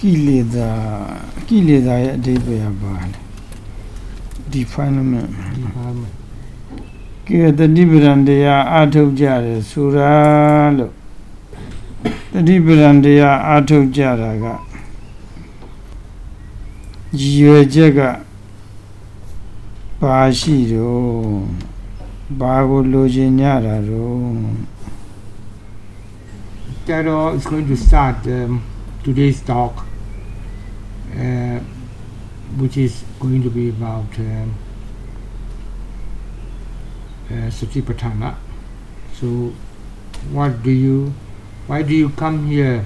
ကိလေသာကိလေသာရဲ့အဓိပ္ပာယ်ကဘာလဲ defilement defilement ကဲတတိပဒံတရားအာထုတ်ကြတယ်ဆိုတာလို့တတိပဒံတရားအာထုတ်ကြတာကရည်ရွယ်ချက်ကဘာရှိတော့ဘာကိုလိုချင်ကြတာတော့ Taro is going to start um, today's talk uh, which is going to be about um, uh, Satipatthana. So what do you why do you come here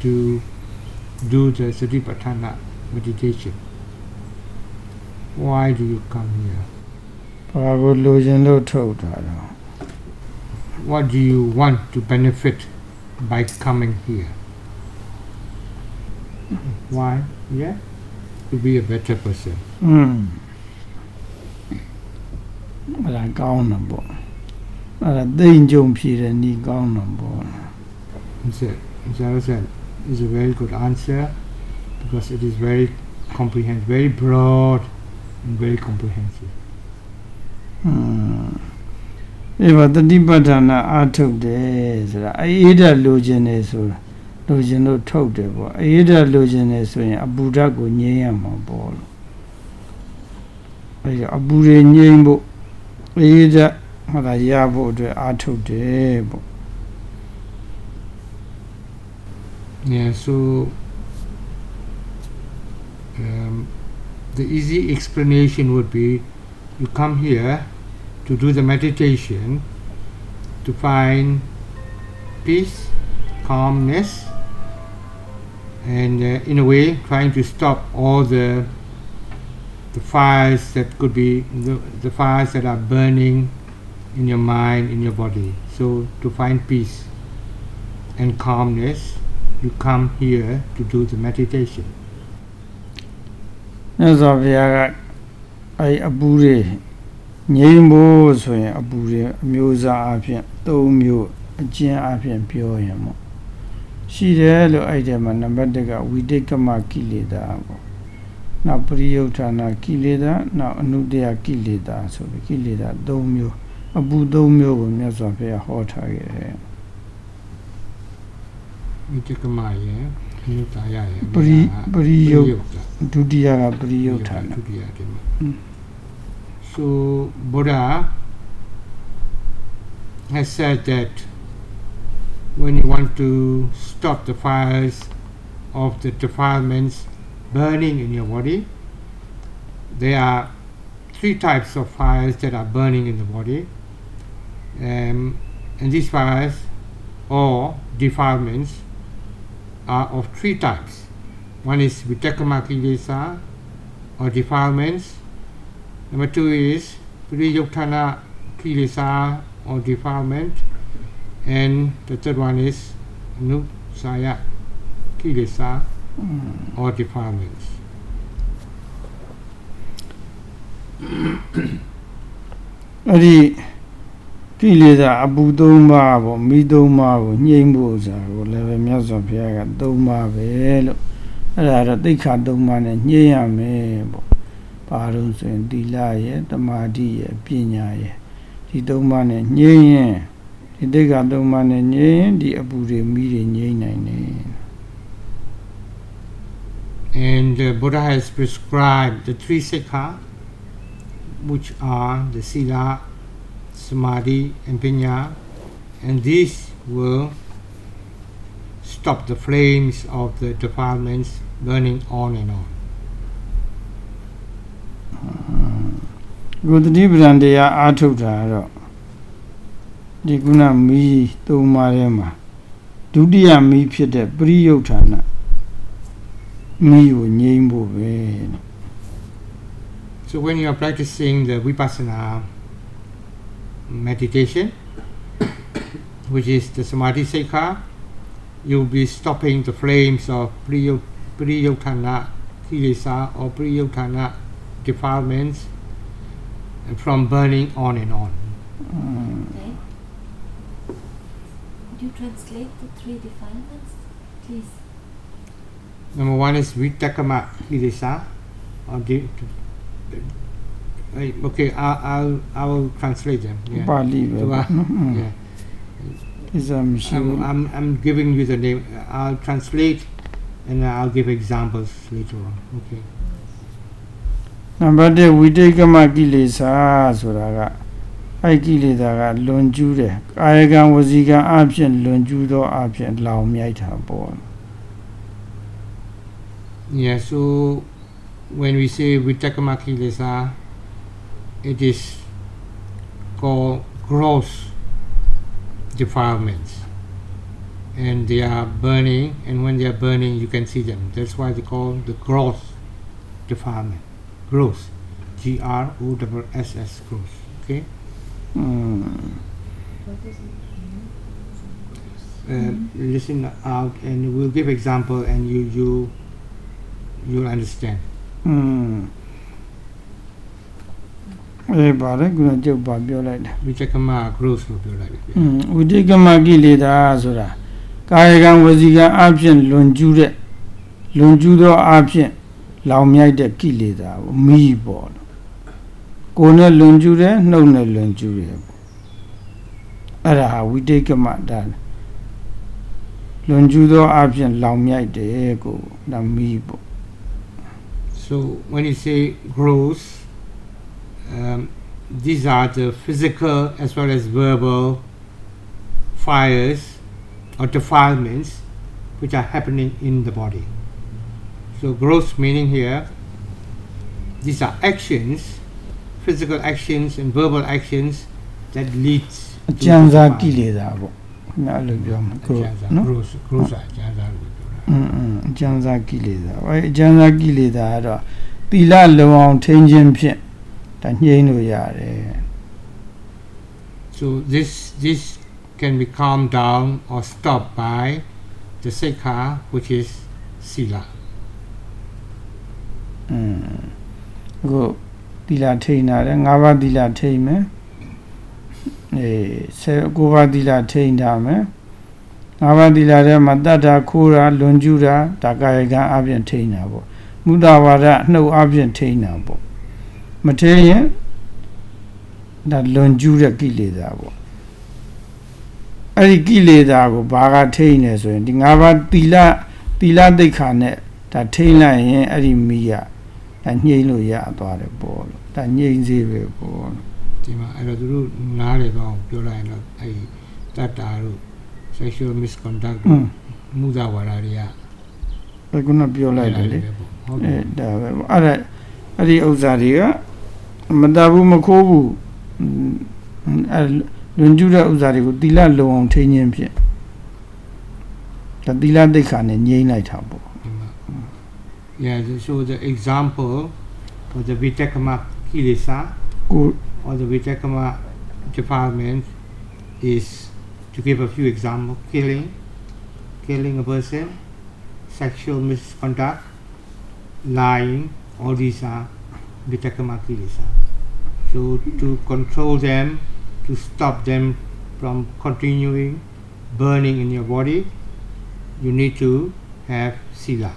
to do the Satipatthana meditation? Why do you come here? ဘာကိုလိုချင်လို့ထုတ်တာတော့ What do you want to benefit by coming here? Why? Yeah? To be a better person. Mm. Well, I got on board. အဲ့ဒါတိမ်ကြုံဖြေတဲ့ဤကောင်းတော့ပေါ့။ Is it? Is that is it? Is a very good answer because it is very comprehensive, very broad and very comprehensive. ဟွန်း။အဲ့တော့တတိပဋ္ဌာနာအထုတ်တယ်ဆိုတာအေးဓာတ်လိုချင်တယ်ဆိုတာ လိုချင်လို့ထုတ်တယ်ပေါ့အေးဓာတ်လိုချင်တယ်ဆိုရင်အပူဓာတ်ကိုငြိမ်းရမှာပေါ့လို့အဲ့ဒါအပူတွေငြိမ်းဖို့အေးဓာတ်ဟောတာရဖို့အတွက်အာထုတ်တယ်ပေါ့ Yeah, so um, the easy explanation would be you come here to do the meditation to find peace, calmness, and uh, in a way trying to stop all the the fires that could be the, the fires that are burning in your mind, in your body. So to find peace and calmness, you come here to do the meditation. မြတ်စွာဘုရားကအဲအပူတွေငြိမ်းဖို့ဆိုရင်အပူတွေအမျိုးအစားအဖြစ်၃မျိုးအကျဉ်းအဖြစ်ပြောရင်ပေါ့ ရှိတယ်လို့အဲ့ဒီမှာနံပါတ်1ကဝိတိတ်ကမကိလေသာပေါ့နောက်ပရိယုဌာနာကိလေသာနောက်အနုတ္တယကိလေသာဆိုပြီးကိလေသာ၃မျိုးအပူ၃မျိုးကိုမြတ်စွာဘုရားဟောထားခဲ့တယ် Vitakkamaya, Nutaya, ပရိပရိယု Yukta. ဒုတိယကပရိယုဌာနာ Mm. So Buddha has said that when you want to stop the fires of the defilements burning in your body, there are three types of fires that are burning in the body. Um, and these fires or defilements are of three types. One is vitikkama kilesa or defilements. Number two is priyuktana kilesa or defilement. And the third one is nusaya kilesa or defilements. အဲ့ဒီကိလေသာအပူ၃ပါးပေါ့မိ၃ပါးကိုညှိမ့်ဖို့ဆိုတာကိုလည်းပဲမြတ်စွာဘုရားက၃ပါးပဲလို့အဲ့ဒါတော့တိတ်ခါ၃ပါးနဲ့ညှိရမယ်ပေါ့ပါတော့ဆိုရင်သီလရဲ့တမာတိရဲ့ပညာရဲ့ဒီ၃ပါးနဲ့ညှိရင် ဒီတိတ်ကသုံးပါးနဲ့ငြိမ်းဒီအပူတွေမိတွေငြိမ်းနိုင်တယ် And the Buddha has prescribed the three sikkha, which are the sila, samadhi, and pinya, and these will stop the flames of the defilements burning on and on. ကိုယ်တတိပ္ပံတရားအားထုတ်တာတော့ so when you are practicing the vipassana meditation which is the samadhi Sikkha, you'll be stopping the flames of priyotana kilesa or priyotana defilements from burning on and on. Mm. Could you translate the three defilements, please? Number one is vitikkama irisa. I'll give. Okay, I'll, I'll I will translate them. Yeah. Pali, uh, yeah. I'm, I'm, I'm giving you the name. I'll translate and I'll give examples later on. Okay. နံပါတ်1ဝိတိကမကိလေသာဆိုတာက အဲ့ကိလေသာကလွန်ကျူးတယ်ကာယကံဝစီကံအဖြစ်လွန်ကျူးသောအဖြစ်လောင်မြိုက်တာပေါ့ Yeah so when we say vitikkama kilesa it is called gross defilements. And they are burning and when they are burning you can see them. That's why they call the gross defilement. Gross g r o s s gross okay? Mm. Uh, listen out and we'll give example and you you you'll understand. Mm. အေးပါတယ်ခုနကျုပ်ပါပြောလိုက်တာဝိတကမ growth လို့ပြောလိုက်ပြီ။อืมဝိတကမကိလေသာဆိုတာကာယကံဝစီကံအဖြစ်လွန်ကျူးတဲ့လွန်ကျူးသောအဖြစ်လောင်မြိုက်တဲ့ကိလေသာပေါ့မိပေါ့လို့ ကိုယ်နဲ့လွန်ကျူးတယ်နှုတ်နဲ့လွန်ကျူးတယ်ပေါ့အဲ့ဒါဟာဝိတိတ်ကမဒါလွန်ကျူးသောအဖြစ်လောင်မြိုက်တယ်ကိုဒါမိပေါ့ So when you say gross, um, these are the physical as well as verbal fires or defilements which are happening in the body. So gross meaning here, these are actions, physical actions and verbal actions that leads အကျံစာကိလေသာပေါ့ခင်ဗျာအဲ့လိုပြောမှာ gross နော် gross gross အကျံစာလို့ပြောတာအင်းအင်းအကျံစာကိလေသာအဲ့အကျံစာကိလေသာကတော့သီလလုံအောင်ထိန်းခြင်းဖြင့်ဒါညှိနှိုးရတယ် so this this can be calmed down or stopped by the sikkha which is sila. อืมအခု သီလထိန်းတာလေ၅ပါးသီလထိန်းမယ်အေးဆယ်၉ပါးသီလထိန်းတာမယ်၅ပါးသီလထဲမှာတတ္တာခိုးတာလွန်ကျူးတာဒါကာယကံအပြင်ထိန်းတာပေါ့မုဒ္ဒဝါဒနှုတ်အပြင်ထိန်းတာပေါ့မထိန်းရင်ဒါလွန်ကျူးတဲ့ကိလေသာပေါ့အဲ့ဒီကိလေသာကိုဘာကထိန်းနေဆိုရင်ဒီ၅ပါးသီလသီလသိက္ခာနဲ့ဒါထိန်းလိုက်ရင်အဲ့ဒီမိရ အဲညှိလို့ရသွားတယ်ပေါ့လို့ဒါညှိစေပဲပေါ့လို့ဒီမှာအဲ့တော့သူတို့နားတယ်ပေါ့ပြောလိုက်ရင်တော့အဲ့တတ်တာတို့ sexual misconduct မှုသာဝါဒတွေကအခုနပြောလိုက်တယ်လေအဲဒါပဲအဲ့ဒါအဲ့ဒီဥစ္စာတွေကမတဘူးမခိုးဘူးအဲလွန်ကျူးတဲ့ဥစ္စာတွေကိုသီလလုံအောင်ထိန်းခြင်းဖြင့်ဒါသီလသိက္ခာနဲ့ငြိမ့်လိုက်တာပေါ့ Yeah, so the example of the Vitikkama kilesa or the Vitikkama department is to give a few examples killing, killing a person, sexual misconduct, lying, all these are Vitikkama kilesa. So to control them, to stop them from continuing burning in your body, you need to have sila.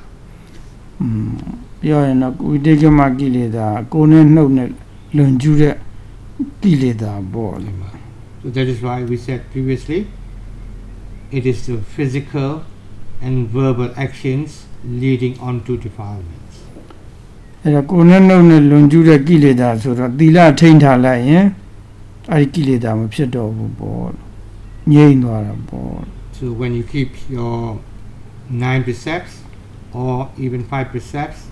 ပြောရင်တော့ဝိတေကမကိလေသာကိုယ်နဲ့နှုတ်နဲ့လွန်ကျူးတဲ့ကိလေသာပေါ့လေ So that is why we said previously it is the physical and verbal actions leading on to defilements. အဲ့ဒါကိုယ်နဲ့နှုတ်နဲ့လွန်ကျူးတဲ့ကိလေသာဆိုတော့သီလထိန်းထားလိုက်ရင်အဲ့ဒီကိလေသာမဖြစ်တော့ဘူးပေါ့လို့ငြိမ့်သွားတာပေါ့လို့ So when you keep your nine precepts or even five precepts,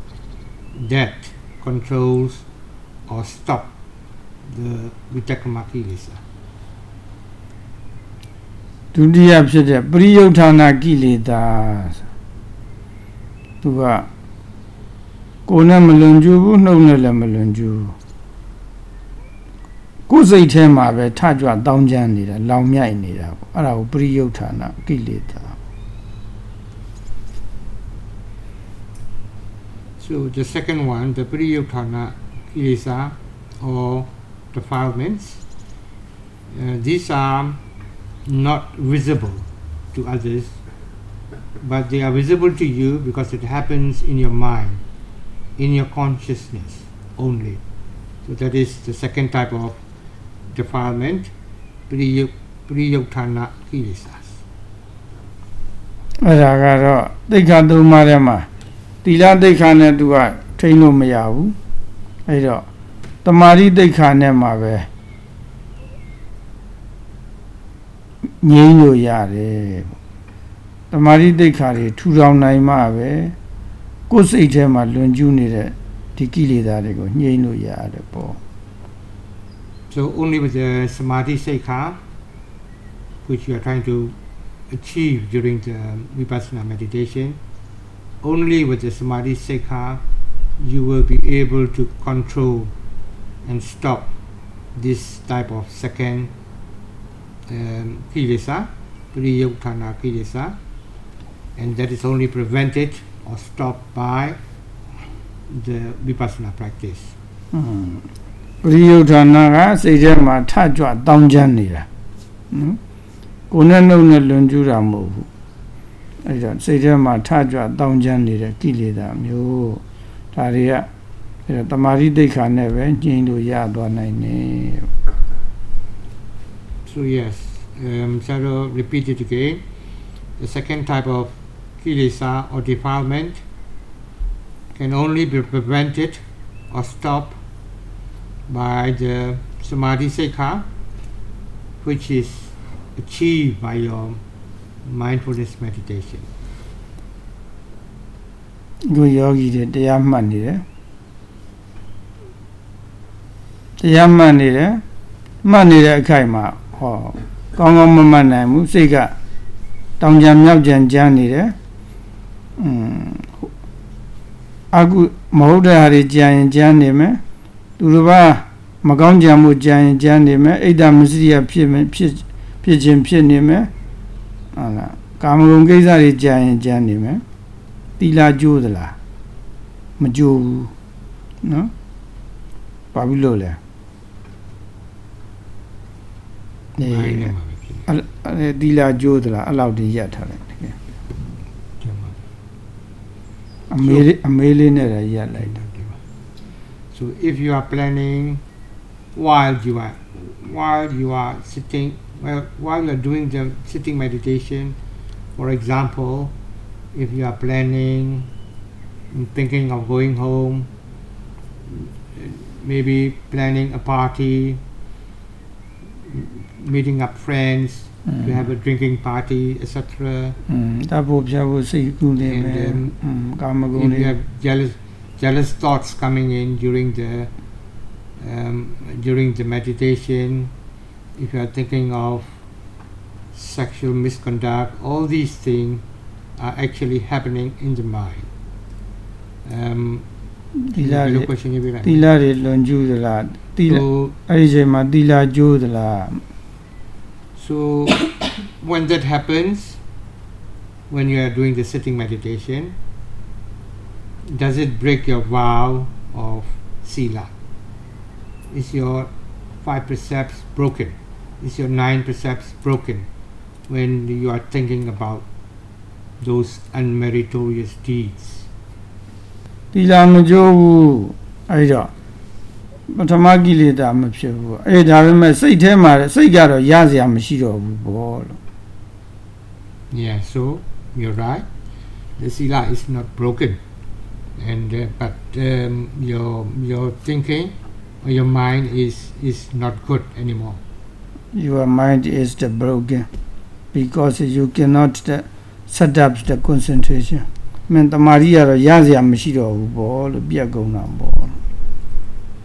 that controls or stop the vitakamaki lisa. ဒုတိယဖြစ်တဲ့ပရိယုဌာဏကိလေသာသူကကိုယ်နဲ့မလွန်ကျူးဘူးနှုတ်နဲ့လည်းမလွန်ကျူးဘူးကိုယ်စိတ်ထဲမှာပဲထကြွတောင်းကျမ်းနေတာလောင်မြိုက်နေတာပေါ့အဲ့ဒါကိုပရိယုဌာဏကိလေသာ So the second one, the Priyuktana Kilesa or defilements, uh, these are not visible to others but they are visible to you because it happens in your mind, in your consciousness only. So that is the second type of defilement, priyuk- priyuktana kilesas. အဲ့ဒါကတော့တိတ်ခါသုံးပါးထဲမှာ သီလတိတ်ခါနဲ့သူကထိန်းလို့မရဘူးအဲ့တော့တမာရီတိတ်ခါနဲ့မှာပဲငြိမ်းလို့ရတယ်ပေါ့တမာရီတိတ်ခါတွေထူထောင်နိုင်မှပဲကိုယ်စိတ်ထဲမှာလွန်ကျူးနေတဲ့ဒီကိလေသာတွေကိုညှိလို့ရတယ်ပေါ့ So only with the samadhi sekha, which you are trying to achieve during the vipassana meditation, Only with the Samadhi sikkha, you will be able to control and stop this type of second um, kilesa, priyukthana kilesa, and that is only prevented or stopped by the vipassana practice. ရိယုဌာနကစိတ်ထဲမှာထကြွတောင်းချမ်းနေတာနော်ကိုယ်နဲ့နှုတ်နဲ့လွန်ကျူးတာမဟုတ်ဘူး so yes um repeat repeated again? The second type of kilesa or defilement can only be prevented or stopped by the samadhi sikkha which is achieved by your mindfulness meditation. ကိုယောဂီတွေတရားမှတ်နေတယ်တရားမှတ်နေတယ်မှတ်နေတဲ့အခိုက်မှာဟောကောင်းကောင်းမမှတ်နိုင်ဘူးစိတ်ကတောင်ကြံမြောက်ကြံကြမ်းနေတယ်อืมအကုမဟုတ်တဲ့ဟာတွေကြံရင်ကြမ်းနေမယ်သူတစ်ပါးမကောင်းကြံမှုကြံရင်ကြမ်းနေမယ်အိတ်တမစရိယဖြစ်မယ်ဖြစ်ဖြစ်ခြင်းဖြစ်နေမယ် ဟုတ်လားကာမဂုဏ်ကိစ္စတွေကြံရင်ကြမ်းနေမယ်တီလာကျိုးသလားမကျိုးဘူးနော်ဘာဖြစ်လို့လဲနေ Mind အဲ့မှာပဲဖြစ်နေအဲ့တီလာကျိုးသလားအဲ့လောက်တည်းရက်ထားလိုက်တကယ်တယ်မှာအမေလေးအမေလေးနဲ့လည်းရက်လိုက်တာ So if you are planning while you are while you are sitting Well, while you're doing the sitting meditation, for example, if you are planning, thinking of going home, maybe planning a party, meeting up friends, mm. to have a drinking party, etc. Mm. And, um, if you have jealous, jealous thoughts coming in during the um, during the meditation, if you are thinking of sexual misconduct all these things are actually happening in the mind um တီလာ your တွေ question you be right တီလာတွေလွန်ကျူးသလားတီလာ so အဲ့ဒီအချိန်မှာတီလာကျိုးသလား so when that happens when you are doing the sitting meditation does it break your vow of sila is your five precepts broken is your nine precepts broken when you are thinking about those unmeritorious deeds တီလာမကျိုးဘူးအဲ့တော့ပထမကိလေသာမဖြစ်ဘူးအဲ့ဒါပေမဲ့စိတ်ထဲမှာစိတ်ကတော့ရစရာမရှိတော့ဘူးဘောလို့ yeah so you're right the sila is not broken and uh, but um, your your thinking or your mind is is not good anymore Your mind is the broken because you cannot the, set up the concentration မင်းတမာရီကတော့ရစရာမရှိတော့ဘူးဘောလို့ပြက်ကုန်တာဘော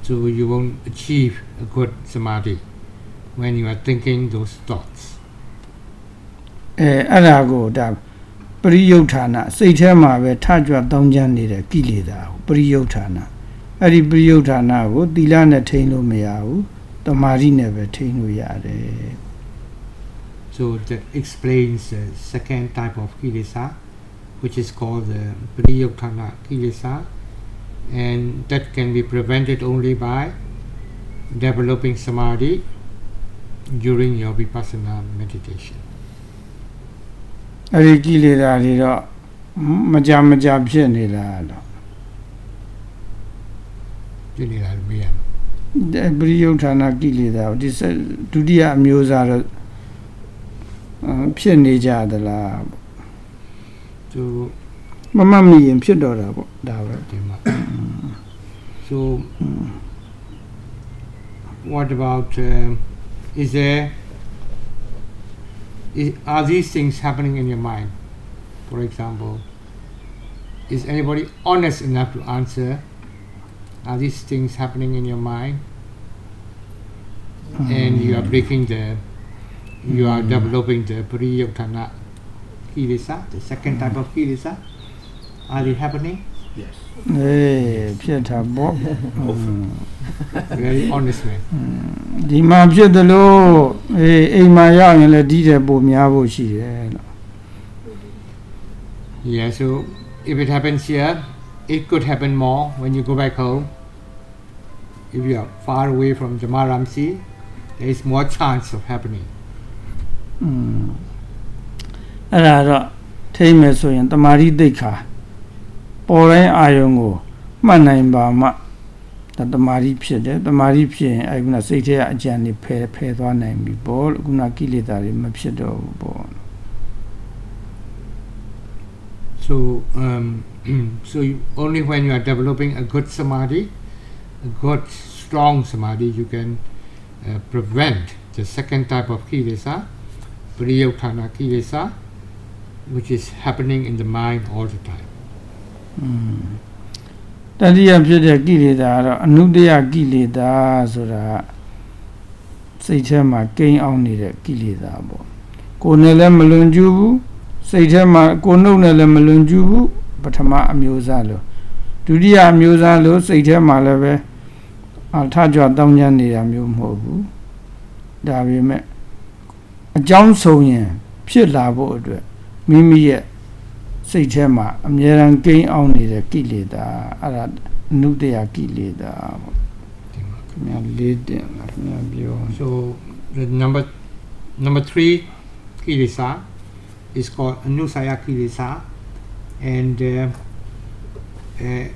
so you won't achieve a good samadhi when you are thinking those thoughts အဲအဲ့ဒါကိုဒါပရိယုဌာဏစိတ်ထဲမှာပဲထကြွတောင်းကျမ်းနေတဲ့ကိလေသာကိုပရိယုဌာဏအဲ့ဒီပရိယုဌာဏကိုသီလနဲ့ထိန်းလို့မရဘူး တမာရီနဲ့ပဲထိန်းလို့ရတယ် So that explains the second type of kilesa, which is called the Priyuktana kilesa, and that can be prevented only by developing samadhi during your vipassana meditation. အဲ့ဒီကိလေသာတွေတော့မကြမကြဖြစ်နေလားလို့ ဖြစ်နေတာလို့မေးရမယ် ပရိယုဌာဏကိလေသာကိုဒီစက်ဒုတိယအမျိုးသားတော့အာဖြစ်နေကြသလား သူ မမတ်မိရင်ဖြစ်တော့တာပေါ့ဒါပဲ ဒီမှာ so what about um, is there is, are these things happening in your mind for example is anybody honest enough to answer are these things happening in your mind and you are breaking the you are developing the priyotana kilesa the second type of kilesa are they happening Yes. အေးဖြစ်တာပေါ့ very honest man ဒီမှာဖြစ်တယ်လို့အေးအိမ်မှာရောက်ရင်လည်းဒီတဲ့ပုံများဖို့ရှိတယ်လို့ Yeah, so if it happens here, it could happen more when you go back home. If you are far away from Jama Ramsi, there is more chance of happening. อืมအဲ့ဒါတော့ထိမ့်မယ်ဆိုရင်တမာရီတိတ်ခါပေါ်တိုင်းအာယုံကိုမှတ်နိုင်ပါမှဒါတမာရီဖြစ်တယ်တမာရီဖြစ်ရင်အဲ့ခုနစိတ်ထဲကအကြံတွေဖယ်ဖယ်သွားနိုင်ပြီပေါ့လို့ခုနကိလေသာတွေမဖြစ်တော့ဘူးပေါ့ So, um, so you, only when you are developing a good samadhi, a good strong samadhi, you can uh, prevent the second type of kilesa, priyotana kilesa, which is happening in the mind all the time. อืมတတိယဖြစ်တဲ့ကိလေသာကတော့အနုတ္တယကိလေသာဆိုတာစိတ်ထဲမှာကိန်းအောင်နေတဲ့ကိလေသာပေါ့ကိုယ်နဲ့လည်းမလွန်ကျူးဘူးစိတ်ထဲမှာကိုယ်နှုတ်နဲ့လည်းမလွန်ကျူးဘူး ပထမအမျိုးသားလို့ဒုတိယအမျိုးသားလို့စိတ်ထဲမှာလည်းပဲအထကြွတောင်းကျမ်းနေတာမျိုးမဟုတ်ဘူးဒါပေမဲ့အကြောင်းဆုံးရင် ဖြစ်လာဖို့အတွက်မိမိရဲ့စိတ်ထဲမှာအမြဲတမ်းကိန်းအောင်နေတဲ့ကိလေသာအဲ့ဒါအနုတ္တယကိလေသာပေါ့ခင်ဗျာလေးတင်လားခင်ဗျာပြော So the number number three kilesa is called anusaya kilesa, and uh, uh,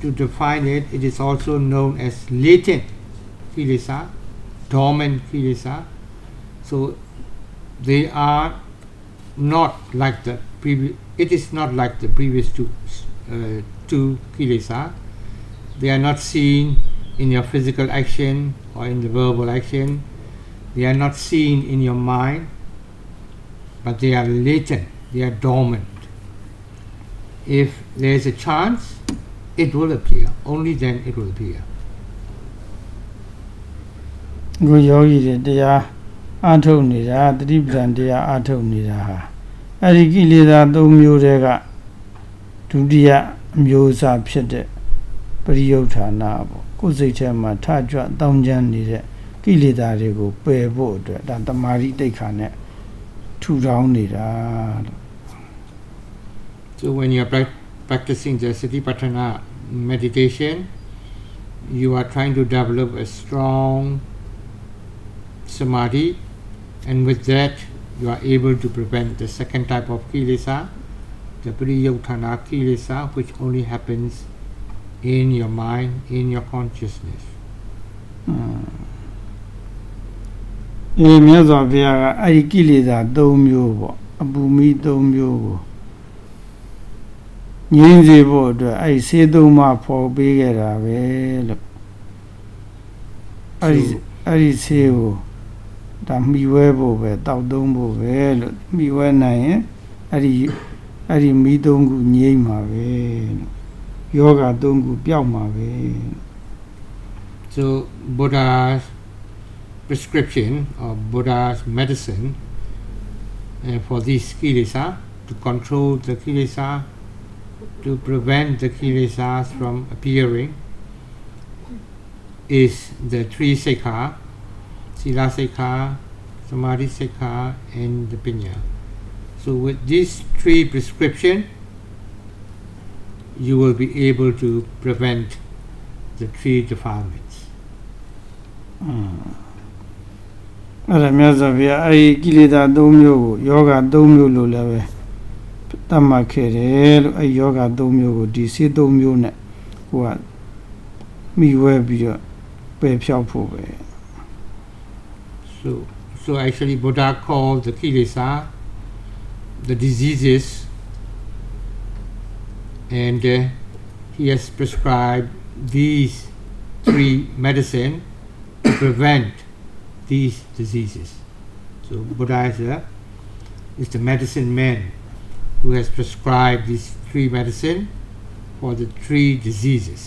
to define it, it is also known as latent kilesa, dormant kilesa. So they are not like the previous. It is not like the previous two uh, two. They are not seen in your physical action or in the verbal action. They are not seen in your mind, but they are latent, they are dormant. If there is a chance, it will appear. Only then it will appear. ကိုယောဂီတွေတရားအထုတ်နေတာတတိပ္ပံတရားအထုတ်နေတာဟာအဲ့ဒီကိလေသာ၃မျိုးတည်းကဒုတိယအမျိုးအစားဖြစ်တဲ့ပရိယုဌာနာပေါ့ကိုယ်စိတ်ထဲမှာထကြွတောင်းကျမ်းနေတဲ့ကိလေသာတွေကိုပယ်ဖို့အတွက်ဒါတမာရီတိတ်ခါနဲ့ထူထောင်းနေတာလို့ So when you are prac- practicing the Satipatthana meditation, you are trying to develop a strong samadhi, and with that, you are able to prevent the second type of kilesa, the priyotana kilesa, which only happens in your mind, in your consciousness. အေးမြတ်စွာဘုရားကအဲ့ဒီကိလေသာ၃မျိုးပေါ့အပူမီ၃မျိုးကို ငြင်းစေဖို့အတွက်အဲ့ဒီဆေးသုံးပါဖော်ပေးခဲ့တာပဲလို့အဲ့ဒီ So, အဲ့ဒီဆေးကိုဒါမှီဝဲဖို့ပဲတောက်သုံးဖို့ပဲလို့မှီဝဲနိုင်ရင်အဲ့ဒီအဲ့ဒီမီသုံးခုငြိမ့်မှာပဲလို့ယောဂသုံးခုပျောက်မှာပဲ So Buddha's prescription or Buddha's medicine uh, for these kilesa, to control the kilesa, to prevent the kilesas from appearing is the three sikkha, sila sikkha, samadhi sikkha, and the pinya. So with these three prescription, you will be able to prevent the three defilements. Mm. အဲ့ဒါမြတ်စွာဘုရားအဲ့ဒီကိလေသာ၃မျိုးကိုယောဂ၃မျိုးလို့လည်းပဲ တတ်မှတ်ခဲ့တယ်လို့အဲ့ယောဂ၃မျိုးကိုဒီဆေး၃မျိုးနဲ့ကိုကမိဝဲပြီးတော့ပယ်ဖြောက်ဖို့ပဲ So, so actually, Buddha called the kilesa the diseases, and uh, he has prescribed these three medicine to prevent these diseases. So Buddha is, a, is the medicine man Who has prescribed these three medicine for the three diseases.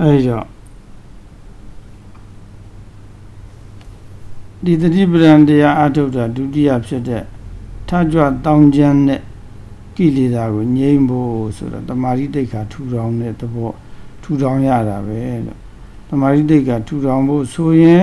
အဲဒီတော့ဒီတတိပဒံတရားအထုတ်တာဒုတိယဖြစ်တဲ့ထကြွတောင်းကျမ်းတဲ့ကိလေသာကိုငြိမ်းဖို့ဆိုတော့တမာရိတိတ်ခါထူထောင်တဲ့သဘောထူထောင်ရတာပဲလို့တမာရိတိတ်ခါထူထောင်ဖို့ဆိုရင်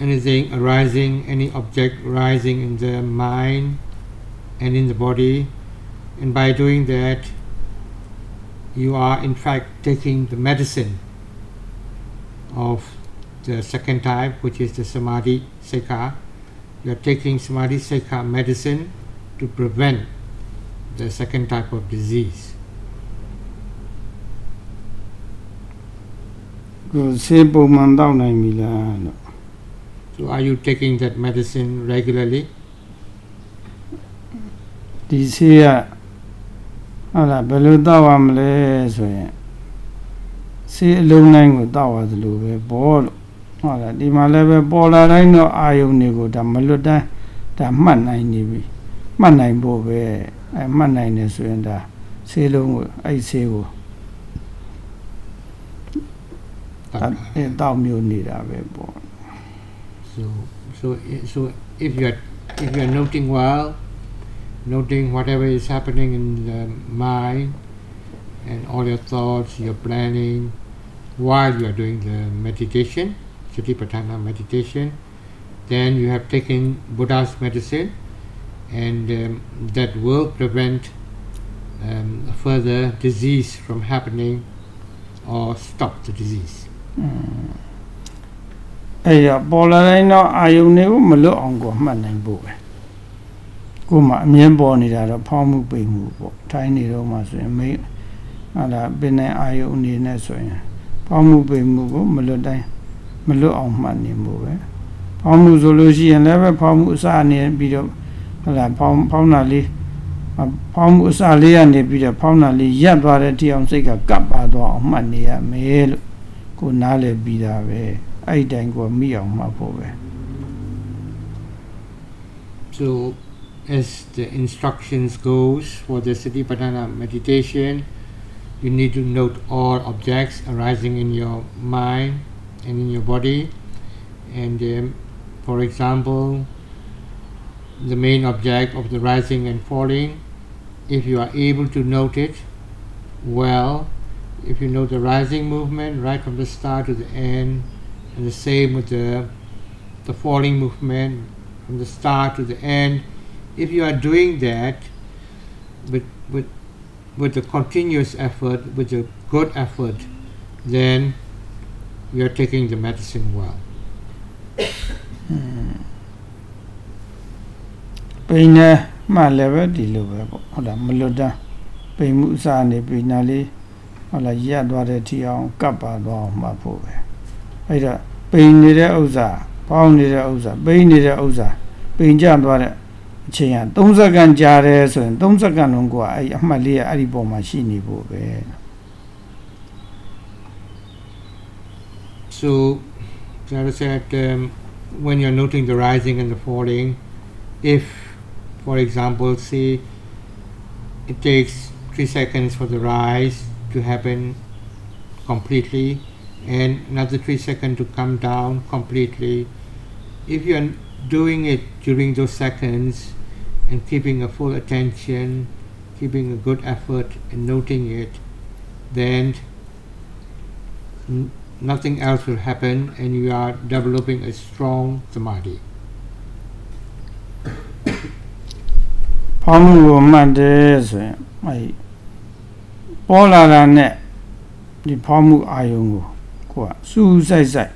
anything arising, any object rising in the mind and in the body. And by doing that, you are in fact taking the medicine of the second type, which is the samadhi sikkha. You are taking samadhi sikkha medicine to prevent the second type of disease. ကိုဆေးပုံမှန်တောက်နိုင်ပြီလားလို့ So, are you taking that medicine regularly? ဒီဆေးကဟုတ်လားဘယ်လိုတောက်ရမလဲဆိုရင်ဆေးအလုံးတိုင်းကိုတောက်ရသလိုပဲဘောလို့ဟုတ်လားဒီမှာလည်းပဲပေါ်လာတိုင်းတော့အာယုန်တွေကိုဒါမလွတ်တိုင်းဒါမှတ်နိုင်နေပြီမှတ်နိုင်ဖို့ပဲအဲမှတ်နိုင်တယ်ဆိုရင်ဒါဆေးလုံးကိုအဲ့ဆေးကိုဒါအဲတောက်မျိုးနေတာပဲပေါ့ So, so, so if you are if you are noting well, noting whatever is happening in the mind and all your thoughts, your planning, while you are doing the meditation, Satipatthana meditation, then you have taken Buddha's medicine, and um, that will prevent um, further disease from happening or stop the disease. အဲ့ရပေါ်လာတိုင်းတော့အာယုန်တွေကိုမလွတ်အောင်ကိုမှတ်နိုင်ဖို့ပဲကိုယ်မှအမြင်ပေါ်နေတာတော့ဖောင်းမှုပိန်မှုပေါ့ထိုင်းနေတော့မှဆိုရင်မိတ်ဟာလာပင်တဲ့အာယုန်အနေနဲ့ဆိုရင်ဖောင်းမှုပိန်မှုကိုမလွတ်တိုင်းမလွတ်အောင်မှတ်နေမှုပဲဖောင်းမှုဆိုလို့ရှိရင်လည်းပဲဖောင်းမှုအစအနေနဲ့ပြီးတော့ဟာလာဖောင်းဖောင်းတာလေးဖောင်းမှုအစလေးကနေပြီးတော့ဖောင်းတာလေးရပ်သွားတဲ့တိအောင်စိတ်ကကပ်ပါသွားအောင်မှတ်နေရမယ်လို့ကိုနားလည်ပြီးတာပဲ အဲ့ဒီတိုင်းကိုမိအောင်မှတ်ဖို့ပဲ So, as the instructions goes for the Satipatthana meditation, you need to note all objects arising in your mind and in your body. And um, for example, the main object of the rising and falling, if you are able to note it well, if you know the rising movement right from the start to the end, and the same with the the falling movement from the start to the end. If you are doing that with with with a continuous effort, with a good effort, then you are taking the medicine well. ပိန်နဲ့မှလည်းပဲဒီလိုပဲပေါ့ဟုတ်လားမလွတ်တမ်းပိန်မှုအစားနေပိန်နာလေးဟုတ်လားရက်သွားတဲ့ထီအောင်ကပ်ပါသွားအောင်မှတ်ဖို့ပဲအဲ့တော့ ပိန်နေတဲ့ဥစ္စာပေါင်းနေတဲ့ဥစ္စာပိန်နေတဲ့ဥစ္စာပိန်ကျသွားတဲ့အချိန်က30စက္ကန့်ကြာတယ်ဆိုရင်30စက္ကန့်လုံးကအဲ့အမှတ်လေးကအဲ့ဒီပုံမှာရှိနေဖို့ပဲ So, Sarah said, um, when you're noting the rising and the falling, if, for example, say it takes three seconds for the rise to happen completely, and another three seconds to come down completely. If you are doing it during those seconds and keeping a full attention, keeping a good effort and noting it, then n- nothing else will happen and you are developing a strong samadhi. ဖောင်းမှုကိုမှတ်တယ်ဆိုရင်အဲဒီပေါ်လာတာနဲ့ဒီဖောင်းမှုအာယုံကို ကိုကစူးစိုက်စိုက်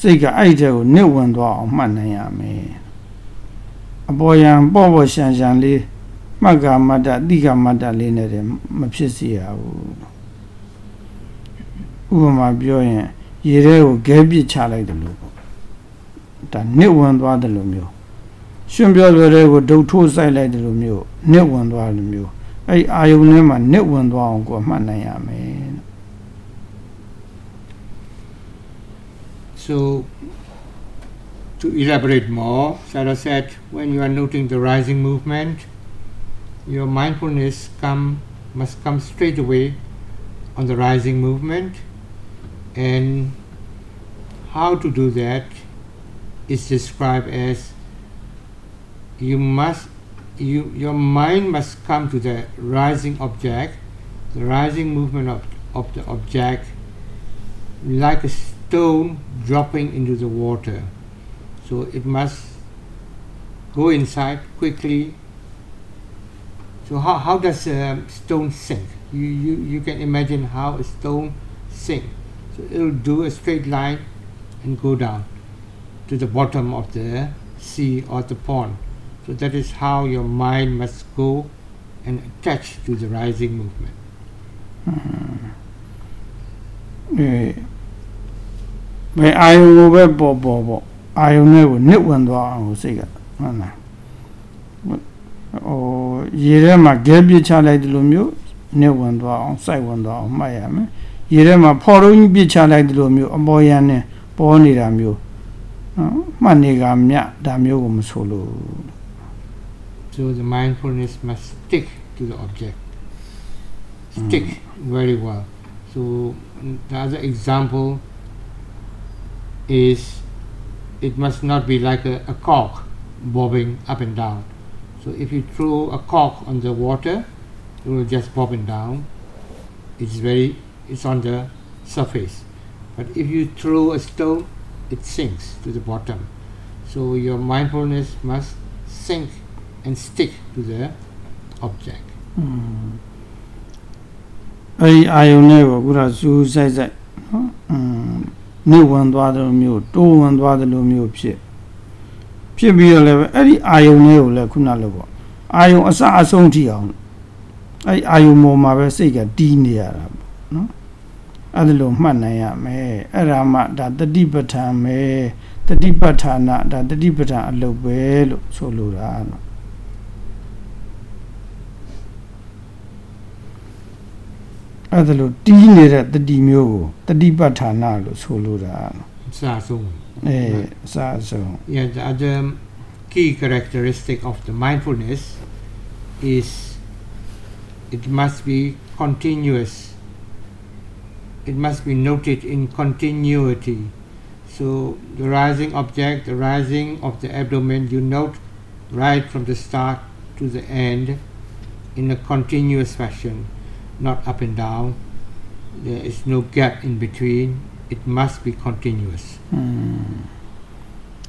စိတ်ကအဲ့ဒီတဲ့ကိုနစ်ဝင်သွားအောင်မှတ်နိုင်ရမယ်အပေါ်ယံပေါ့ပေါ့ရှန်ရှန်လေးမှတ်ကမတ္တတိကမတ္တလေးနဲ့တည်းမဖြစ်စေရဘူးဥပမာပြောရင်ရေထဲကိုခဲပစ်ချလိုက်တယ်လို့ပေါ့ဒါနစ်ဝင်သွားတယ်လို့မျိုးရှင်ပြောလွယ်တဲ့ကိုဒုတ်ထိုးဆိုင်လိုက်တယ်လို့မျိုးနစ်ဝင်သွားလို့မျိုးအဲ့အာယုန်ထဲမှာနစ်ဝင်သွားအောင်ကိုမှတ်နိုင်ရမယ် So, to elaborate more, Sarah said, when you are noting the rising movement, your mindfulness come must come straight away on the rising movement, and how to do that is described as you must you your mind must come to the rising object, the rising movement of, of the object like a stone dropping into the water. So it must go inside quickly. So how, how does a stone sink? You, you, you can imagine how a stone sink. So it will do a straight line and go down to the bottom of the sea or the pond. So that is how your mind must go and attach to the rising movement. အေး ဘယ်အာယုံကိုပဲပေါ်ပေါ်ပေါ့အာယုံနဲ့ကိုနစ်ဝင်သွားအောင်ကိုစိတ်ကဟုတ်လားဟိုရေထဲမှာခဲပစ်ချလိုက်တယ်လို့မျိုးနစ်ဝင်သွားအောင်စိုက်ဝင်သွားအောင်မှတ်ရမယ်ရေထဲမှာဖော်တော့ကြီးပစ်ချလိုက်တယ်လို့မျိုးအပေါ်ယံနဲ့ပေါ်နေတာမျိုးနော်မှတ်နေကမြဒါမျိုးကိုမဆိုလို့ So the mindfulness must stick to the object. Stick very well. So mm, the other example is it must not be like a, a cork bobbing up and down. So if you throw a cork on the water, it will just bobbing down. It's very it's on the surface. But if you throw a stone, it sinks to the bottom. So your mindfulness must sink and stick to the object. အဲ့ဒီအာယုန်နဲ့ကိုအခုတော့စူးစိုက်စိုက်နော် อืมနှုတ်ဝင်သွားတယ်လို့မျိုးတိုးဝင်သွားတယ်လို့မျိုးဖြစ်ဖြစ်ပြီးတော့လည်းပဲအဲ့ဒီအာယုန်နဲ့ကိုလည်းခုနလိုပေါ့အာယုန်အစအဆုံးထိအောင်အဲ့ဒီအာယုန်ပေါ်မှာပဲစိတ်ကတီးနေရတာပေါ့နော်အဲ့ဒါလိုမှတ်နိုင်ရမယ်အဲ့ဒါမှဒါတတိပဋ္ဌာန်ပဲတတိပဋ္ဌာနာဒါတတိပဋ္ဌာန်အလုပ်ပဲလို့ဆိုလိုတာနော် အဲ့ဒါလို့တီးနေတဲ့တတိမျိုးကိုတတိပဋ္ဌာနာလို့ဆိုလိုတာ Sasung. အဲအစအဆုံး Yeah, the other key characteristic of the mindfulness is it must be continuous. It must be noted in continuity. So the rising object, the rising of the abdomen, you note right from the start to the end in a continuous fashion, Not up and down. There is no gap in between. It must be continuous. อืม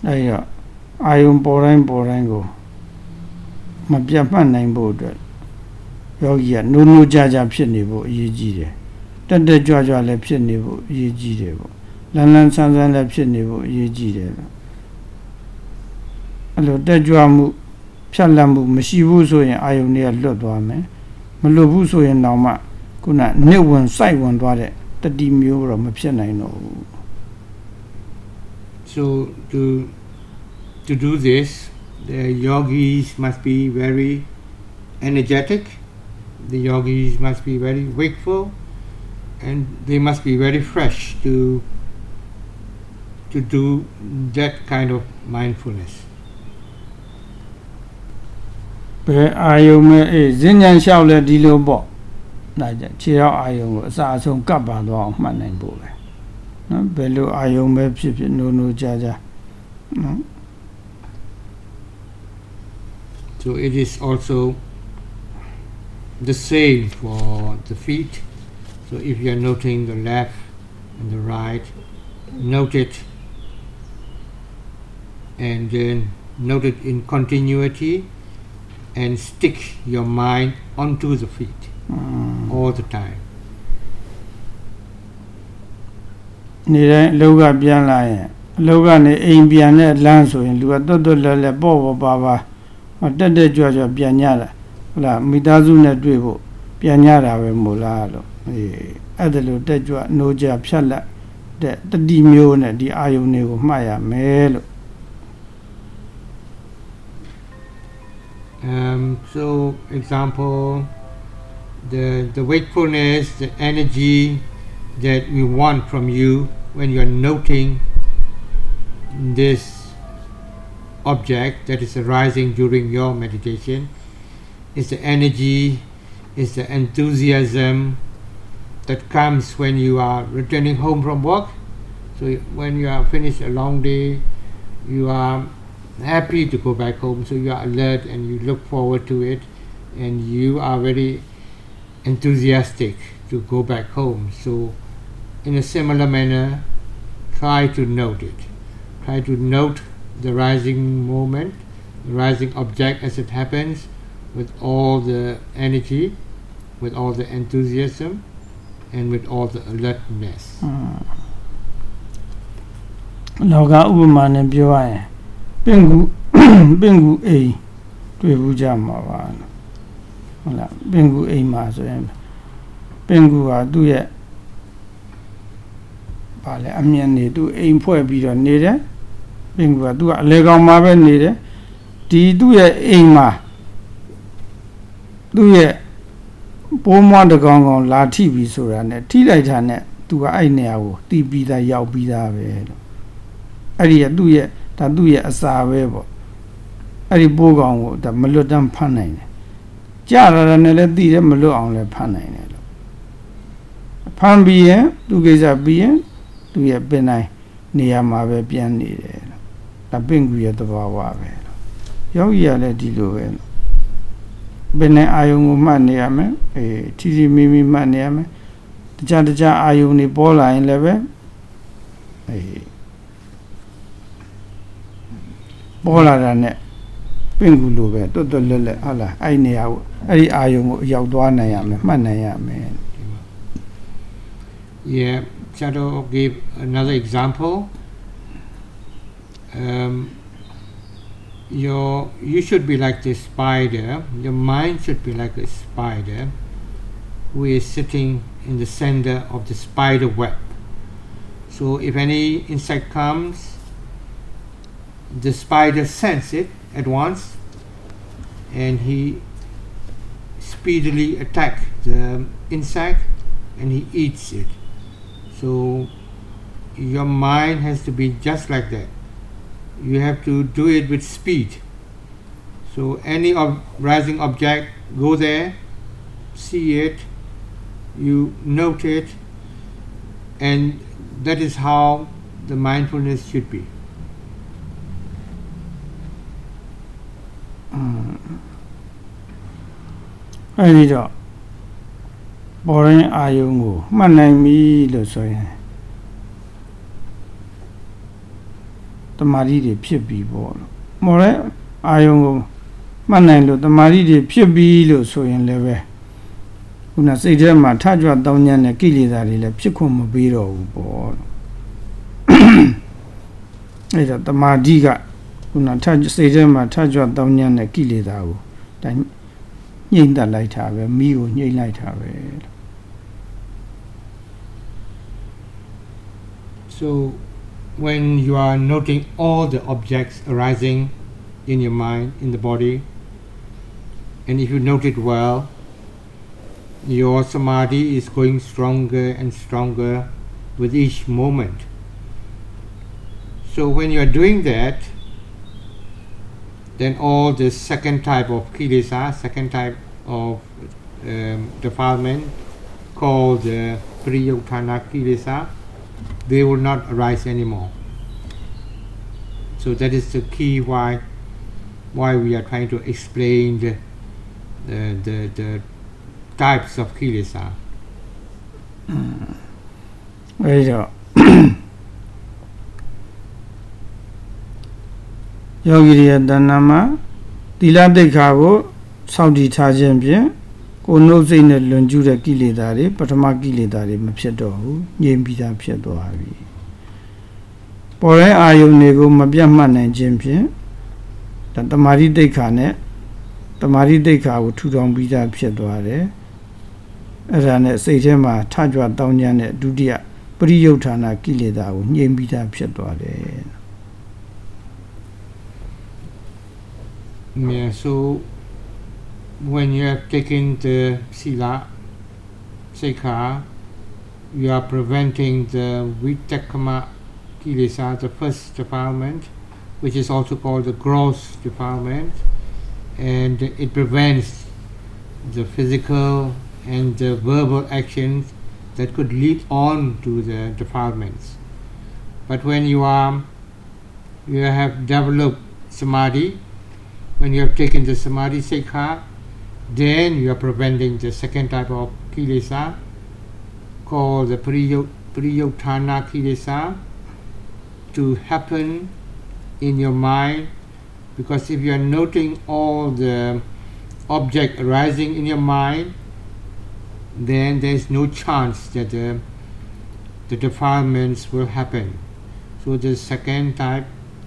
အဲ့ရအာယုံပေါ်တိုင်းပေါ်တိုင်းကိုမပြတ်မှတ်နိုင်ဖို့အတွက်ယောဂီကနိုးနိုးကြကြဖြစ်နေဖို့အရေးကြီးတယ်တက်တက်ကြွကြွလည်းဖြစ်နေဖို့အရေးကြီးတယ်ပေါ့လန်းလန်းဆန်းဆန်းလည်းဖြစ်နေဖို့အရေးကြီးတယ်လို့အဲ့လိုတက်ကြွမှုဖြတ်လက်မှုမရှိဘူးဆိုရင်အာယုံတွေကလွတ်သွားမယ် မလွတ်ဘူးဆိုရင်တော့မှခုနနစ်ဝင်စိုက်ဝင်သွားတဲ့တတိမျိုးတော့မဖြစ်နိုင်တော့ဘူး So to to do this, the yogis must be very energetic. The yogis must be very wakeful, and they must be very fresh to to do that kind of mindfulness. ဘယ်အာယုံမဲ့အေးဇင်းညာလျှောက်လဲဒီလိုပေါ့ဒါကြခြေရောက်အာယုံကိုအစာအဆုံးကပ်ပါတော့အောင်မှတ်နိုင်ဖို့ပဲ နော်ဘယ်လိုအာယုံပဲဖြစ်ဖြစ်နိုးနိုးကြကြနော် So it is also the same for the feet. So if you are noting the left and the right, note it and then note it in continuity And stick your mind onto the feet อืม all the time. နေတိုင်းအလောက်ကပြန်လာရင်အလောက်ကနေအိမ်ပြန်တဲ့လမ်းဆိုရင်လူကတွတ်တွတ်လဲလဲပေါ့ပေါ့ပါပါဟောတက်တက်ကြွကြွပြန်ညတာဟုတ်လားမိသားစုနဲ့တွေ့ဖို့ပြန်ညတာပဲမို့လားလို့အေးအဲ့ဒါလို့တက်ကြွနိုးကြဖြတ်လက်တဲ့တတိမျိုးနဲ့ဒီအာယုန်တွေကိုမှတ်ရမယ်လို့ Um, so, example, the the wakefulness, the energy that we want from you when you are noting this object that is arising during your meditation is the energy, is the enthusiasm that comes when you are returning home from work. So when you are finished a long day, you are happy to go back home so you are alert and you look forward to it and you are very enthusiastic to go back home so in a similar manner try to note it try to note the rising moment the rising object as it happens with all the energy with all the enthusiasm and with all the alertness လောကဥပမာနဲ့ပြောရရင် ပင့်ကူပင့်ကူအိမ်တွေ့ဘူးကြမှာပါလို့ဟုတ်လားပင့်ကူအိမ်မှာဆိုရင်ပင့်ကူဟာသူ့ရဲ့ဗာလဲအမြင်နေသူအိမ်ဖွဲ့ပြီးတော့နေတယ်ပင့်ကူကသူကအလေကောင်မှာပဲနေတယ်ဒီသူ့ရဲ့အိမ်မှာသူ့ရဲ့ပိုးမွားတကောင်ကောင်လာထိပြီဆိုတာနဲ့ထိလိုက်တာနဲ့သူကအဲ့နေရာကိုတီးပြီးသားရောက်ပြီးသားပဲလို့အဲ့ဒီကသူ့ရဲ့ ဒါသူ့ရဲ့အစာပဲပေါ့အဲ့ဒီပိုးကောင်ကိုဒါမလွတ်တမ်းဖမ်းနိုင်တယ်ကြာရတာနဲ့လည်းတည်တယ်မလွတ်အောင်လည်းဖမ်းနိုင်တယ်လို့ဖမ်းပြီးရင်သူကိစ္စပြီးရင်သူရဲ့ပင်တိုင်းနေရာမှာပဲပြန်နေတယ်လို့ဒါပင့်ကူရဲ့သဘာဝပဲလို့ယောဂီကလည်းဒီလိုပဲလို့ပင်တိုင်းအာယုံကိုမှတ်နေရမယ်အေးထီထီမီမီမှတ်နေရမယ်တခြားတခြားအာယုံတွေပေါ်လာရင်လည်းပဲအေး ပေါ်လာတာနဲ့ပင့်ကူလိုပဲတွတ်တွတ်လက်လက်ဟုတ်လားအဲ့နေရာကိုအဲ့ဒီအာယုံကိုရောက်သွားနိုင်ရမယ်မှတ်နိုင်ရမယ် yeah Sayadaw gave another example. Um, your you should be like this spider. Your mind should be like a spider who is sitting in the center of the spider web. So if any insect comes the spider senses it at once, and he speedily attack the insect, and he eats it. So your mind has to be just like that. You have to do it with speed. So any ob- rising object, go there, see it, you note it, and that is how the mindfulness should be. အဲ့ဒီတော့ပေါ်ရင်အာယုံကိုမှတ်နိုင်ပြီလို့ဆိုရင်တမာရီတွေဖြစ်ပြီပေါ့လို့ပေါ်ရင်အာယုံကိုမှတ်နိုင်လို့တမာရီတွေဖြစ်ပြီလို့ဆိုရင်လည်းပဲခုနစိတ်ထဲမှာထကြွတောင်းညံ့တဲ့ကိလေသာတွေလည်းဖြစ်ခွင့်မပေးတော့ဘူးပေါ့လို့အဲ့ဒါတမာတိက ခုနထစိတ်ထဲမှာထကြွတောင်းညံ့တဲ့ကိလေသာကိုဒါညှိမ့်တက်လိုက်တာပဲမိကိုညှိမ့်လိုက်တာပဲလို့ So when you are noting all the objects arising in your mind, in the body, and if you note it well, your samadhi is going stronger and stronger with each moment. So when you are doing that, then all the second type of kilesa, second type of um, defilement, called the priyotana kilesa, they will not arise anymore. So that is the key why why we are trying to explain the the, the, the types of kilesa. အဲဒီတော့ ယောဂီရဲ့တဏ္ဍာမှာသီလတိတ်ခါကိုစောင့်တည်ထားခြင်းဖြင့်ကိုယ်နှုတ်စိတ်နဲ့လွန်ကျူးတဲ့ကိလေသာတွေပထမကိလေသာတွေမဖြစ်တော့ဘူးငြိမ်ပြီးသားဖြစ်သွားပြီပေါ်တဲ့အာယုန်တွေကိုမပြတ်မှတ်နိုင်ခြင်းဖြင့်ဒါတမာရိတိတ်ခါနဲ့တမာရိတိတ်ခါကိုထူထောင်ပြီးသားဖြစ်သွားတယ်အဲ့ဒါနဲ့စိတ်ထဲမှာထကြွတောင်းကျမ်းတဲ့ဒုတိယပရိယုဌာဏကိလေသာကိုညှိမ့်ပြီးသားဖြစ်သွားတယ် Yeah, so when you have taken the sila, sekha, you are preventing the vitikkama kilesa, the first defilement, which is also called the gross defilement, and it prevents the physical and the verbal actions that could lead on to the defilements. But when you are you have developed samadhi, when you have taken the samadhi sikkha, then you are preventing the second type of kilesa called the priyo- priyotthana kilesa to happen in your mind. Because if you are noting all the object arising in your mind then there is no chance that the, the defilements will happen. So the second type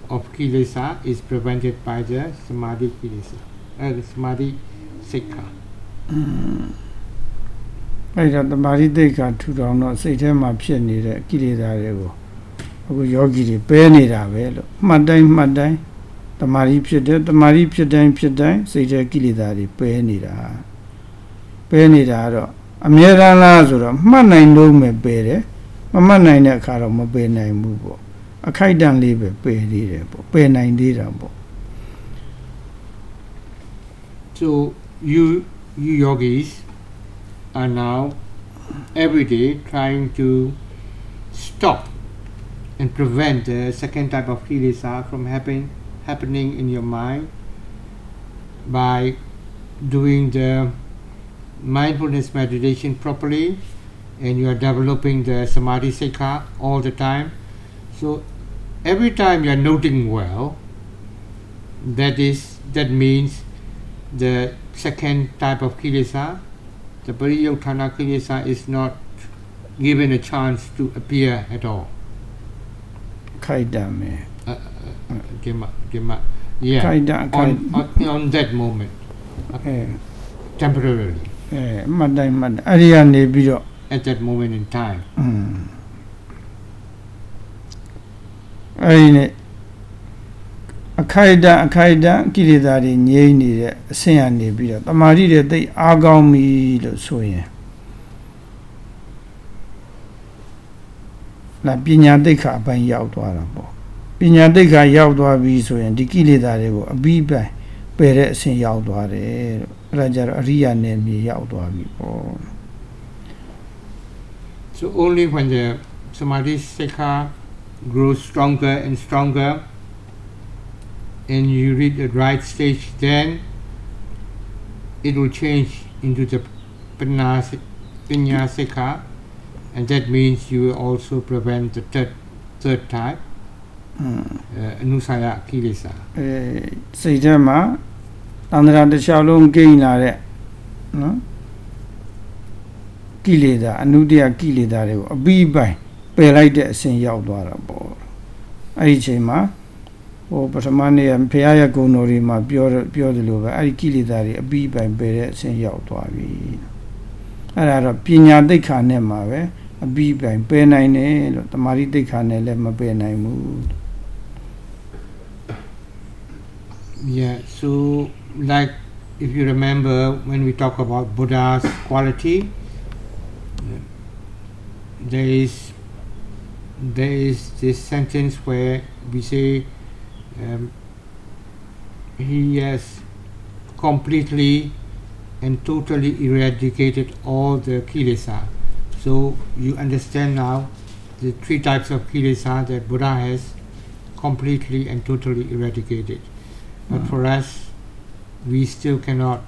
of kilesa is prevented by the samadhi kilesa, uh, the samadhi sikha. အဲ့ဒါတမာရိတိတ်ခါထူထောင်တော့စိတ်ထဲမှာဖြစ်နေတဲ့ကိလေသာတွေကိုအခုယောဂီတွေပဲနေတာပဲလို့မှတ်တိုင်းမှတ်တိုင်းတမာရိဖြစ်တယ်တမာရိဖြစ်တိုင်းဖြစ်တိုင်းစိတ်ထဲကိလေသာတွေပဲနေတာပဲနေတာကတော့အမြဲတမ်းလားဆိုတော့မှတ်နိုင်လို့ပဲပဲတယ်မမှတ်နိုင်တဲ့အခါတော့မပဲနိုင်ဘူးပေါ့ so you you yogis are now every day trying to stop and prevent the second type of kilesa from happening happening in your mind by doing the mindfulness meditation properly and you are developing the samadhi sikkha all the time. So every time you're noting well, that is that means the second type of kilesa, the pariyutthana kilesa is not given a chance to appear at all. Kaidame. Uh, uh, yeah. On, on, on that moment. Uh, temporarily. at that moment in time အဲ့ဒီနဲ့အခိုက်အတန့်အခိုက်အတန့်ကိလေသာတွေငြိမ့်နေတဲ့အဆင့်ကနေပြီးတော့တမာတိတွေသိပ်အားကောင်းပြီလို့ဆိုရင်လာပညာသိက္ခာအပိုင်းရောက်သွားတာပေါ့ပညာသိက္ခာရောက်သွားပြီဆိုရင်ဒီကိလေသာတွေကိုအပြီးပိုင်းပယ်တဲ့အဆင့်ရောက်သွားတယ်လို့အဲ့ဒါကြတော့အရိယာနယ်မြေရောက်သွားပြီပေါ့ So only when the samadhi sikha grows stronger and stronger, and you reach the right stage, then it will change into the panya si- panya sikha, and that means you will also prevent the third third type, อืม uh, anusaya kilesa. အဲစိတ်ထဲမှာတန္တရာတစ်ချောင်းလုံးကိန်းလာတဲ့နော်ကိလေသာအနုတ္တယကိလေသာတွေကိုအပြီးပိုင်း ပယ်လိုက်တဲ့အစဉ်ရောက်သွားတာပေါ့အဲ့ဒီအချိန်မှာဟိုပထမနေ့ကဖရာရဲ့ဂုဏ်တော်တွေမှာပြောတယ်ပြောတယ်လို့ပဲအဲ့ဒီကိလေသာတွေအပြီးပိုင်းပယ်တဲ့အစဉ်ရောက်သွားပြီအဲ့ဒါတော့ပညာသိက္ခာနဲ့မှာပဲအပြီးပိုင်းပယ်နိုင်တယ်လို့တမာတိသိက္ခာနဲ့လည်းမပယ်နိုင်ဘူး Yeah, so like if you remember when we talk about Buddha's quality, there is there is this sentence where we say um, he has completely and totally eradicated all the kilesa. So you understand now the three types of kilesa that Buddha has completely and totally eradicated. But hmm. for us, we still cannot.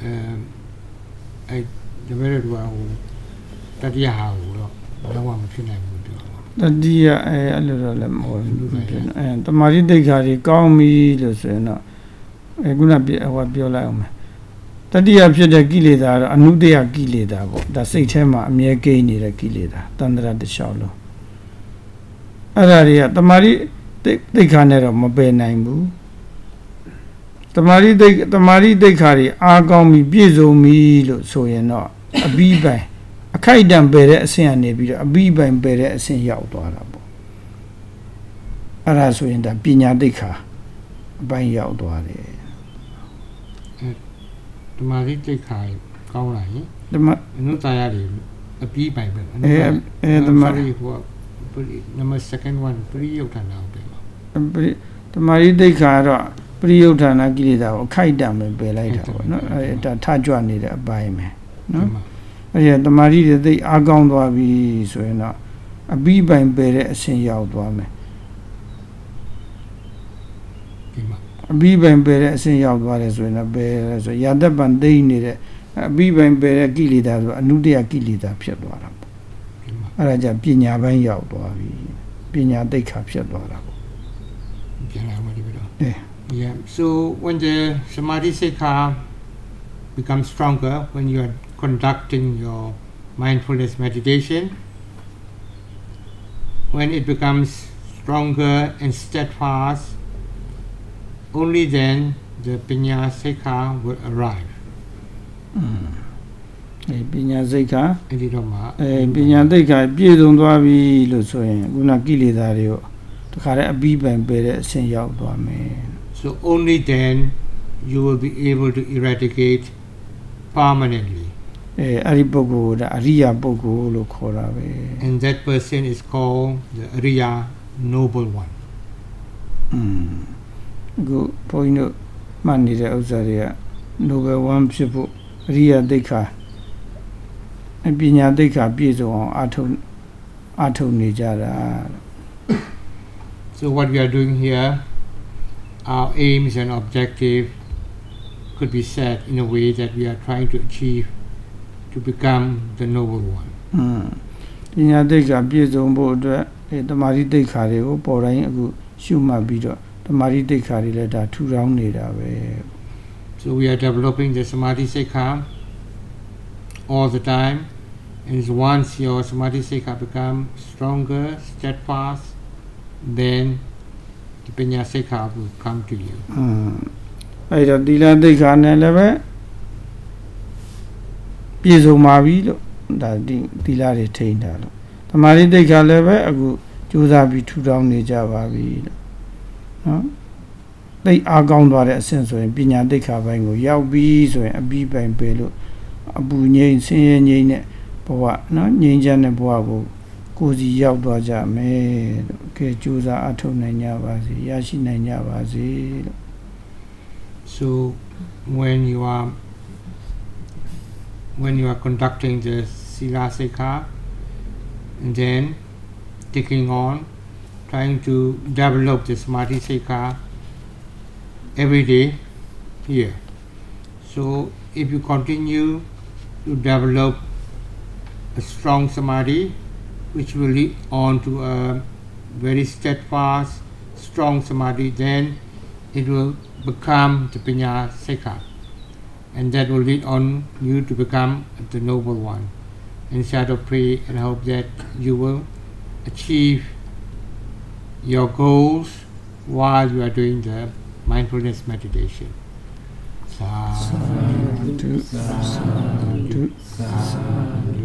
Um, I, the word well. တော်ကဟိုတတိယဟာကိုတော့တော့မဖြစ်နိုင်ဘူးပြောတာတတိယအဲအဲ့လိုတော့လည်းမဟုတ်ဘူးဟုတ်ကဲ့အဲတမာတိတိတ်ခါကြီးကောင်းပြီလို့ဆိုရင်တော့အဲခုနပြဟိုပြောလိုက်အောင်မယ်တတိယဖြစ်တဲ့ကိလေသာကတော့အနုတ္တယကိလေသာပေါ့ဒါစိတ်ထဲမှာအမြဲကိန်းနေတဲ့ကိလေသာတန္တရာတစ်လျှောက်လုံးအဲ့ဒါတွေကတမာတိတိတ်တိတ်ခါနဲ့တော့မပယ်နိုင်ဘူးတမာတိတိတ်တမာတိတိတ်ခါကြီးအားကောင်းပြီပြည့်စုံပြီလို့ဆိုရင်တော့အပြီးပိုင် အခိုက်အတန့်ပယ်တဲ့အဆင့်ကနေပြီးတော့အပြီးပိုင်ပယ်တဲ့အဆင့်ရောက်သွားတာပေါ့အဲ့ဒါဆိုရင်ဒါပညာတိတ်ခါအပိုင်းရောက်သွားတယ်ဓမ္မရိတိတ်ခါကောင်းလာရင်ဒီမှာအနုတ္တရတွေအပြီးပိုင်ပဲအနုအဲတ္တအဲဒီမှာ sorry ဟိုပရိ number second one ပရိယုတ်ထနာကိုပြန်ပါပရိဓမ္မရိတိတ်ခါကတော့ပရိယုဌာဏကိလေသာကိုအခိုက်အတန့်ပဲပယ်လိုက်တာပေါ့နော်အဲဒါထကြွနေတဲ့အပိုင်းပဲနော်ဒီမှာ အဲ့ဒီဓမ္မရိတွေသိအားကောင်းသွားပြီဆိုရင်တော့အပြီးပိုင်ပယ်တဲ့အဆင့်ရောက်သွားမယ်ဒီမှာအပြီးပိုင်ပယ်တဲ့အဆင့်ရောက်သွားတယ်ဆိုရင်တော့ပယ်ရဲဆိုရာသက်ပံသိမ့်နေတဲ့အပြီးပိုင်ပယ်တဲ့ကိလေသာဆိုအနုတ္တယကိလေသာဖြစ်သွားတာပေါ့ဒီမှာအဲ့ဒါကြင့်ပညာပိုင်းရောက်သွားပြီပညာတိတ်ခါဖြစ်သွားတာပေါ့ပြန်လာမှာဒီလိုအဲ Yeah. So when the samadhi sikha becomes stronger, when you are conducting your mindfulness meditation, when it becomes stronger and steadfast, only then the pinya sikha will arrive. အဲပညာစိတ်ခါ အဲဒီတော့မှ အဲပညာတိတ်ခါပြည့်စုံသွားပြီလို့ဆိုရင်ခုနကိလေသာတွေကိုတခါတည်းအပြီးပိုင်ပယ်တဲ့အဆင့်ရောက်သွားမယ် So only then you will be able to eradicate permanently. အဲအဲ့ဒီပုဂ္ဂိုလ်ကအရိယာပုဂ္ဂိုလ်လို့ခေါ်တာပဲ And that person is called the Ariya Noble One. อืมအခုဘုန်းကြီးတို့မှတ်နေတဲ့ဥစ္စာတွေက Nobel 1ဖြစ်ဖို့အရိယာတိတ်ခါအပညာတိတ်ခါပြည့်စုံအောင်အထုံအထုံနေကြတာ So what we are doing here, our aims and objective could be set in a way that we are trying to achieve to become the noble one. Hmm. So we are developing the samadhi sikkha all the time. And once your samadhi sikkha become stronger steadfast then the panya will come to you. Hmm. อืมအဲ့တော့ဒီလတိတ်္ခာနဲ့လည်းပဲ ပြည့်စုံပါပြီလို့ဒါဒီသီလတွေထိန်းတာလို့တမာတိတိတ်ခါလည်းပဲအခုကြိုးစားပြီးထူထောင်နေကြပါပြီလို့နော်သိအားကောင်းသွားတဲ့အဆင့်ဆိုရင်ပညာတိတ်ခါပိုင်းကိုရောက်ပြီဆိုရင်အပြီးပိုင်ပဲလို့အပူငိမ့်ဆင်းရဲငိမ့်တဲ့ဘဝနော်ငိမ့်ချမ်းတဲ့ဘဝကိုကိုယ်စီရောက်သွားကြမယ်လို့ကဲကြိုးစားအထောက်နိုင်ကြပါစေရရှိနိုင်ကြပါစေလို့ So when you are when you are conducting the sila sekha and then taking on trying to develop the samadhi sekha every day here. So if you continue to develop a strong samadhi which will lead on to a very steadfast strong samadhi then it will become the Pinya Sekha. And that will lead on you to become the noble one. And Sayadaw pray and hope that you will achieve your goals while you are doing the mindfulness meditation. Sadhu, Sadhu, sadhu, sadhu.